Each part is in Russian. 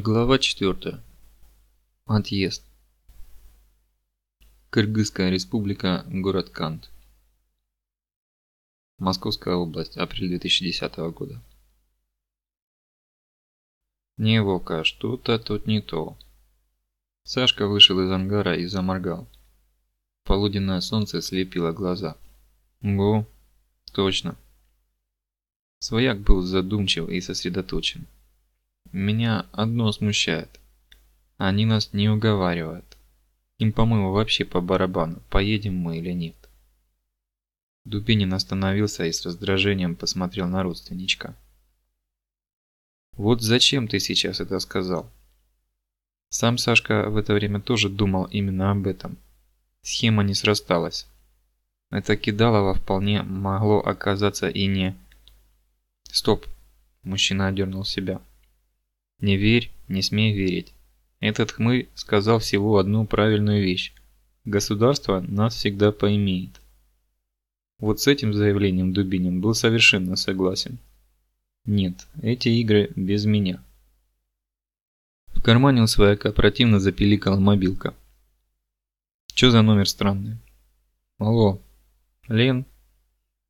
Глава 4. Отъезд. Кыргызская республика, город Кант. Московская область, апрель 2010 года. Не Вока, что-то тут не то. Сашка вышел из ангара и заморгал. Полуденное солнце слепило глаза. Го, точно. Свояк был задумчив и сосредоточен. Меня одно смущает. Они нас не уговаривают. Им, по-моему, вообще по барабану, поедем мы или нет. Дубинин остановился и с раздражением посмотрел на родственничка. «Вот зачем ты сейчас это сказал?» Сам Сашка в это время тоже думал именно об этом. Схема не срасталась. Это Кидалово вполне могло оказаться и не... Стоп! Мужчина одернул себя. Не верь, не смей верить. Этот хмырь сказал всего одну правильную вещь. Государство нас всегда поимеет. Вот с этим заявлением Дубинин был совершенно согласен. Нет, эти игры без меня. В кармане у свояка противно запиликала мобилка. Чё за номер странный? Алло, Лен?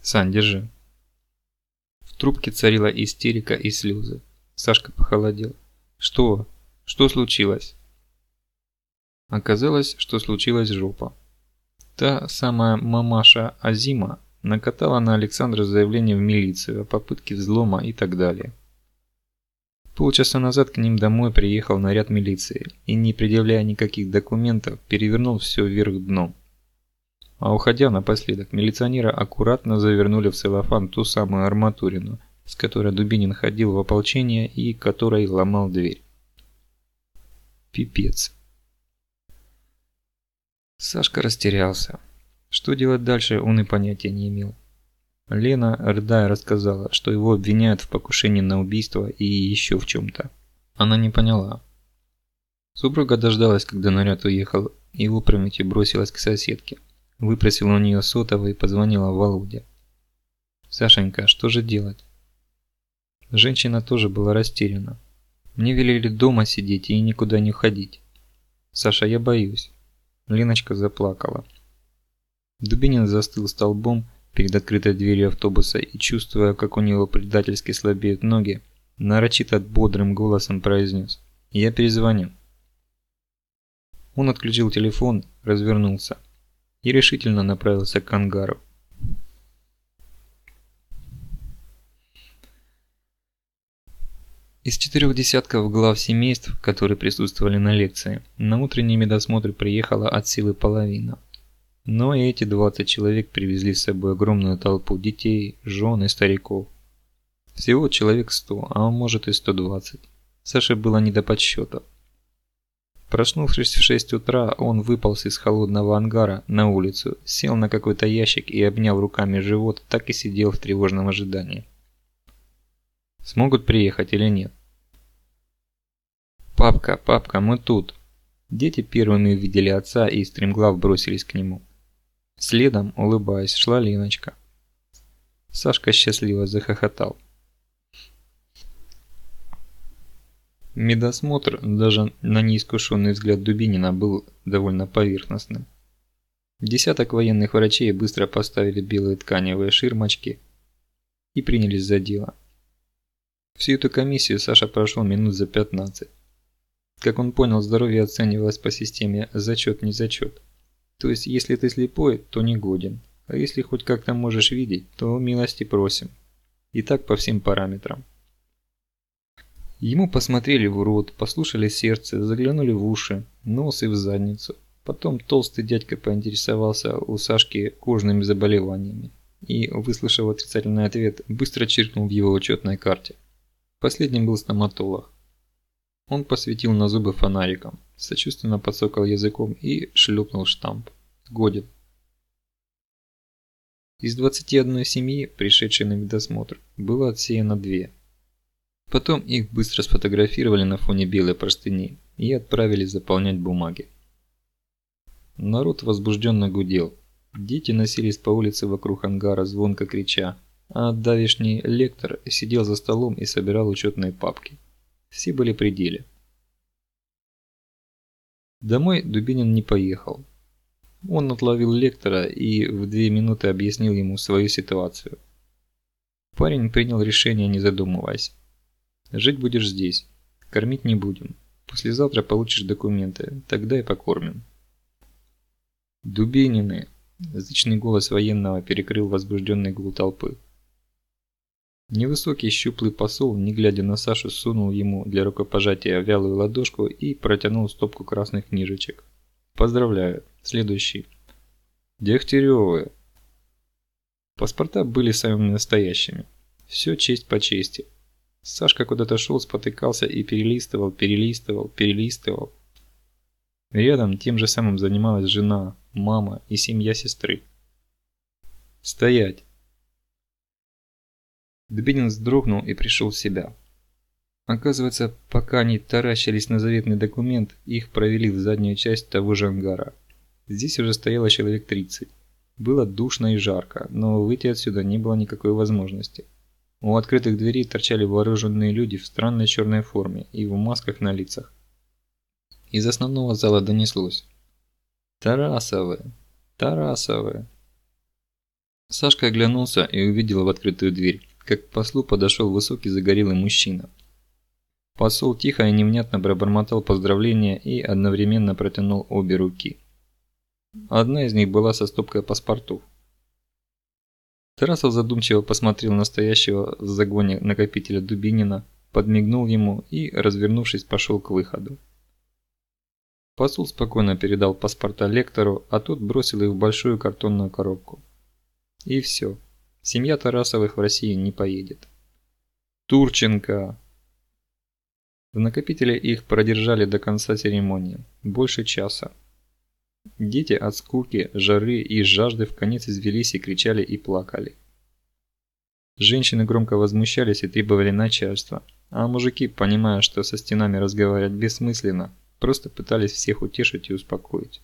Сань, держи. В трубке царила истерика и слезы. Сашка похолодел. Что? Что случилось? Оказалось, что случилась жопа. Та самая мамаша Азима накатала на Александра заявление в милицию о попытке взлома и так далее. Полчаса назад к ним домой приехал наряд милиции и, не предъявляя никаких документов, перевернул все вверх дном. А уходя напоследок, милиционера аккуратно завернули в целлофан ту самую арматурину, с которой Дубинин ходил в ополчение и которой ломал дверь. Пипец. Сашка растерялся. Что делать дальше, он и понятия не имел. Лена, рыдая, рассказала, что его обвиняют в покушении на убийство и еще в чем-то. Она не поняла. Супруга дождалась, когда наряд уехал, и опрометью бросилась к соседке. Выпросила у нее сотовый и позвонила Володе. «Сашенька, что же делать?» Женщина тоже была растеряна. Мне велели дома сидеть и никуда не ходить. Саша, я боюсь. Леночка заплакала. Дубинин застыл столбом перед открытой дверью автобуса и, чувствуя, как у него предательски слабеют ноги, нарочито бодрым голосом произнес «Я перезвоню». Он отключил телефон, развернулся и решительно направился к ангару. Из четырех десятков глав семейств, которые присутствовали на лекции, на утренний медосмотр приехала от силы половина. Но и эти 20 человек привезли с собой огромную толпу детей, жен и стариков. Всего человек 100, а может и 120. Саше было не до подсчетов. Проснувшись в 6 утра, он выполз из холодного ангара на улицу, сел на какой-то ящик и, обняв руками живот, так и сидел в тревожном ожидании. Смогут приехать или нет? «Папка, папка, мы тут!» Дети первыми увидели отца и стремглав бросились к нему. Следом, улыбаясь, шла Леночка. Сашка счастливо захохотал. Медосмотр даже на неискушенный взгляд Дубинина был довольно поверхностным. Десяток военных врачей быстро поставили белые тканевые ширмочки и принялись за дело. Всю эту комиссию Саша прошел минут за 15. Как он понял, здоровье оценивалось по системе «зачет-не зачет». То есть, если ты слепой, то не годен. А если хоть как-то можешь видеть, то милости просим. И так по всем параметрам. Ему посмотрели в рот, послушали сердце, заглянули в уши, нос и в задницу. Потом толстый дядька поинтересовался у Сашки кожными заболеваниями. И, выслушав отрицательный ответ, быстро чиркнул в его учетной карте. Последним был стоматолог. Он посветил на зубы фонариком, сочувственно подсокал языком и шлепнул штамп. Годен. Из 21 семьи, пришедшей на медосмотр, было отсеяно две. Потом их быстро сфотографировали на фоне белой простыни и отправили заполнять бумаги. Народ возбужденно гудел. Дети носились по улице вокруг ангара, звонко крича, а давишний лектор сидел за столом и собирал учетные папки. Все были при деле. Домой Дубинин не поехал. Он отловил лектора и в две минуты объяснил ему свою ситуацию. Парень принял решение, не задумываясь. Жить будешь здесь. Кормить не будем. Послезавтра получишь документы, тогда и покормим. Дубинины. Зычный голос военного перекрыл возбужденный гул толпы. Невысокий щуплый посол, не глядя на Сашу, сунул ему для рукопожатия вялую ладошку и протянул стопку красных книжечек. Поздравляю. Следующий. Дегтяревы. Паспорта были самыми настоящими. Все честь по чести. Сашка куда-то шел, спотыкался и перелистывал, перелистывал, перелистывал. Рядом тем же самым занималась жена, мама и семья сестры. «Стоять!» Дубинин вздрогнул и пришел в себя. Оказывается, пока они таращились на заветный документ, их провели в заднюю часть того же ангара. Здесь уже стояло человек 30. Было душно и жарко, но выйти отсюда не было никакой возможности. У открытых дверей торчали вооруженные люди в странной черной форме и в масках на лицах. Из основного зала донеслось. «Тарасовы! Тарасовы!» Сашка оглянулся и увидел в открытую дверь, как к послу подошел высокий загорелый мужчина. Посол тихо и невнятно пробормотал поздравления и одновременно протянул обе руки. Одна из них была со стопкой паспортов. Тарасов задумчиво посмотрел на стоящего в загоне накопителя Дубинина, подмигнул ему и, развернувшись, пошел к выходу. Посол спокойно передал паспорта лектору, а тот бросил их в большую картонную коробку. И все. Семья Тарасовых в России не поедет. Турченко! В накопителе их продержали до конца церемонии, больше часа. Дети от скуки, жары и жажды в конец извелись и кричали и плакали. Женщины громко возмущались и требовали начальства, а мужики, понимая, что со стенами разговаривать бессмысленно, просто пытались всех утешить и успокоить.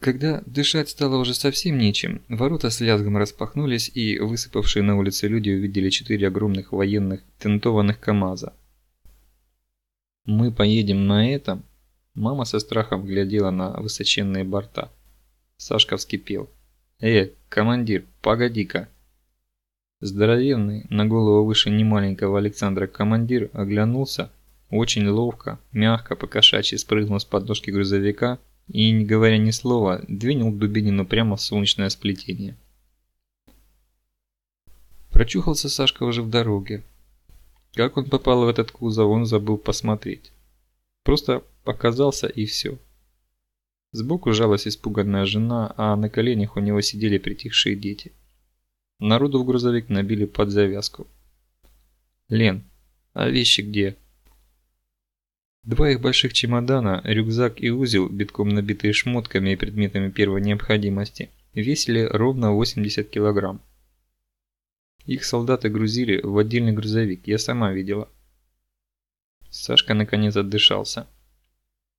Когда дышать стало уже совсем нечем, ворота с лязгом распахнулись, и высыпавшие на улице люди увидели четыре огромных военных тентованных КАМАЗа. «Мы поедем на этом?» Мама со страхом глядела на высоченные борта. Сашка вскипел. «Э, командир, погоди-ка!» Здоровенный, на голову выше немаленького Александра командир оглянулся, очень ловко, мягко, покошачьи спрыгнул с подножки грузовика и, не говоря ни слова, двинул Дубинину прямо в солнечное сплетение. Прочухался Сашка уже в дороге. Как он попал в этот кузов, он забыл посмотреть. Просто показался и все. Сбоку жалась испуганная жена, а на коленях у него сидели притихшие дети. Народу в грузовик набили под завязку. «Лен, а вещи где?» Два их больших чемодана, рюкзак и узел, битком набитые шмотками и предметами первой необходимости, весили ровно 80 килограмм. Их солдаты грузили в отдельный грузовик, я сама видела. Сашка наконец отдышался.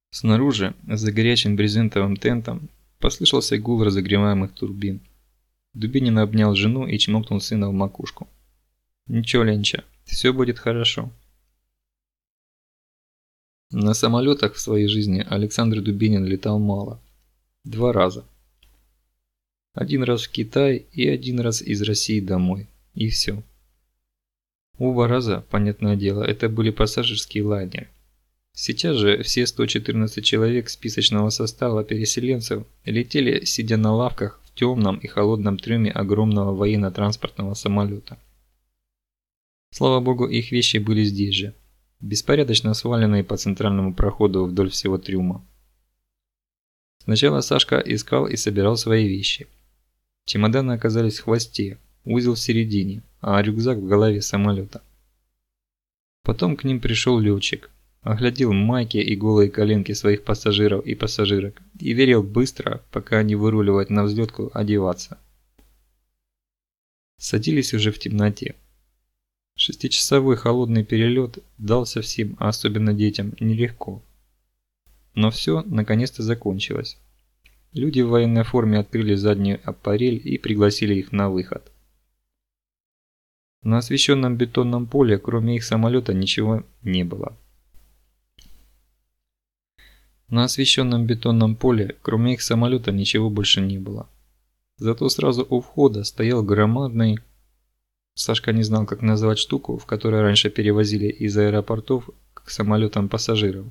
Снаружи, за горячим брезентовым тентом, послышался гул разогреваемых турбин. Дубинин обнял жену и чмокнул сына в макушку. «Ничего, Ленча, все будет хорошо». На самолетах в своей жизни Александр Дубинин летал мало. Два раза. Один раз в Китай и один раз из России домой. И все. Оба раза, понятное дело, это были пассажирские лайнеры. Сейчас же все 114 человек списочного состава переселенцев летели, сидя на лавках в темном и холодном трюме огромного военно-транспортного самолета. Слава богу, их вещи были здесь же, беспорядочно сваленные по центральному проходу вдоль всего трюма. Сначала Сашка искал и собирал свои вещи. Чемоданы оказались в хвосте, узел в середине, а рюкзак в голове самолета. Потом к ним пришел летчик, оглядел майки и голые коленки своих пассажиров и пассажирок и велел быстро, пока они выруливают на взлетку, одеваться. Садились уже в темноте. Шестичасовой холодный перелет дался всем, а особенно детям, нелегко. Но все наконец-то закончилось. Люди в военной форме открыли заднюю аппарель и пригласили их на выход. На освещенном бетонном поле, кроме их самолета, ничего не было. На освещенном бетонном поле, кроме их самолета, ничего больше не было. Зато сразу у входа стоял громадный... Сашка не знал, как назвать штуку, в которой раньше перевозили из аэропортов к самолетам пассажиров.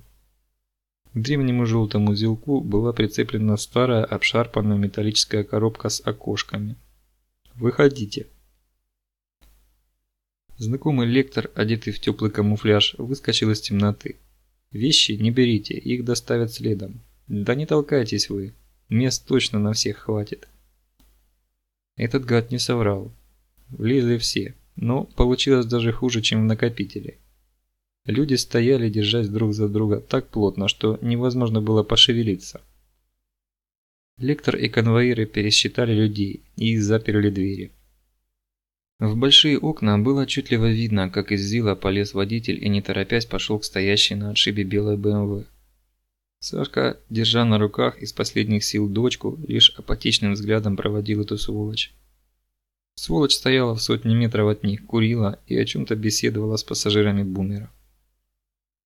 К древнему желтому узелку была прицеплена старая обшарпанная металлическая коробка с окошками. «Выходите!» Знакомый лектор, одетый в теплый камуфляж, выскочил из темноты. Вещи не берите, их доставят следом. Да не толкайтесь вы, мест точно на всех хватит. Этот гад не соврал. Влезли все, но получилось даже хуже, чем в накопителе. Люди стояли, держась друг за друга так плотно, что невозможно было пошевелиться. Лектор и конвоиры пересчитали людей и заперли двери. В большие окна было отчетливо видно, как из Зила полез водитель и не торопясь пошел к стоящей на отшибе белой БМВ. Сашка, держа на руках из последних сил дочку, лишь апатичным взглядом проводил эту сволочь. Сволочь стояла в сотне метров от них, курила и о чем-то беседовала с пассажирами бумера.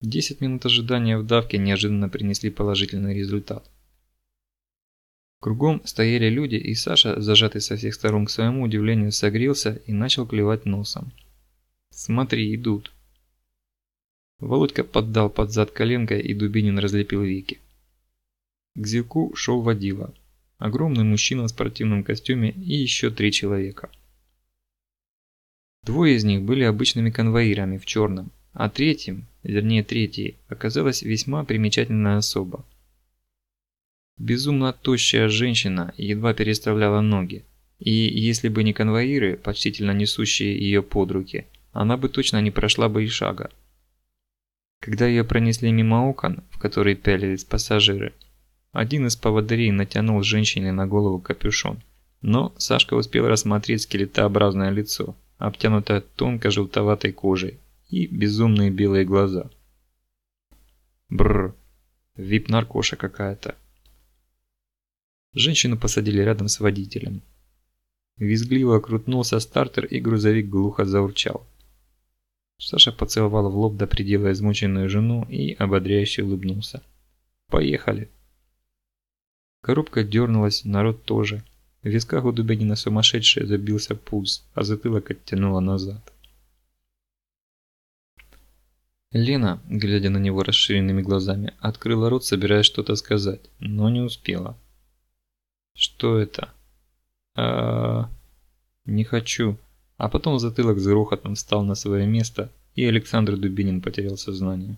Десять минут ожидания в давке неожиданно принесли положительный результат. Кругом стояли люди, и Саша, зажатый со всех сторон к своему удивлению, согрелся и начал клевать носом. «Смотри, идут!» Володька поддал под зад коленкой, и Дубинин разлепил веки. К зевку шел водила. Огромный мужчина в спортивном костюме и еще три человека. Двое из них были обычными конвоирами в черном, а третьим, вернее третьей, оказалась весьма примечательная особа. Безумно тощая женщина едва переставляла ноги, и если бы не конвоиры, почтительно несущие ее под руки, она бы точно не прошла бы и шага. Когда ее пронесли мимо окон, в которые пялились пассажиры, один из поводырей натянул женщине на голову капюшон, но Сашка успел рассмотреть скелетообразное лицо, обтянутое тонко желтоватой кожей, и безумные белые глаза. Бррр, вип-наркоша какая-то. Женщину посадили рядом с водителем. Визгливо крутнулся стартер, и грузовик глухо заурчал. Саша поцеловал в лоб до предела измученную жену и ободряюще улыбнулся. «Поехали!» Коробка дернулась, народ тоже. В висках у Дубянина сумасшедший забился пульс, а затылок оттянуло назад. Лена, глядя на него расширенными глазами, открыла рот, собираясь что-то сказать, но не успела. Что это? А, не хочу. А потом затылок с грохотом встал на свое место, и Александр Дубинин потерял сознание.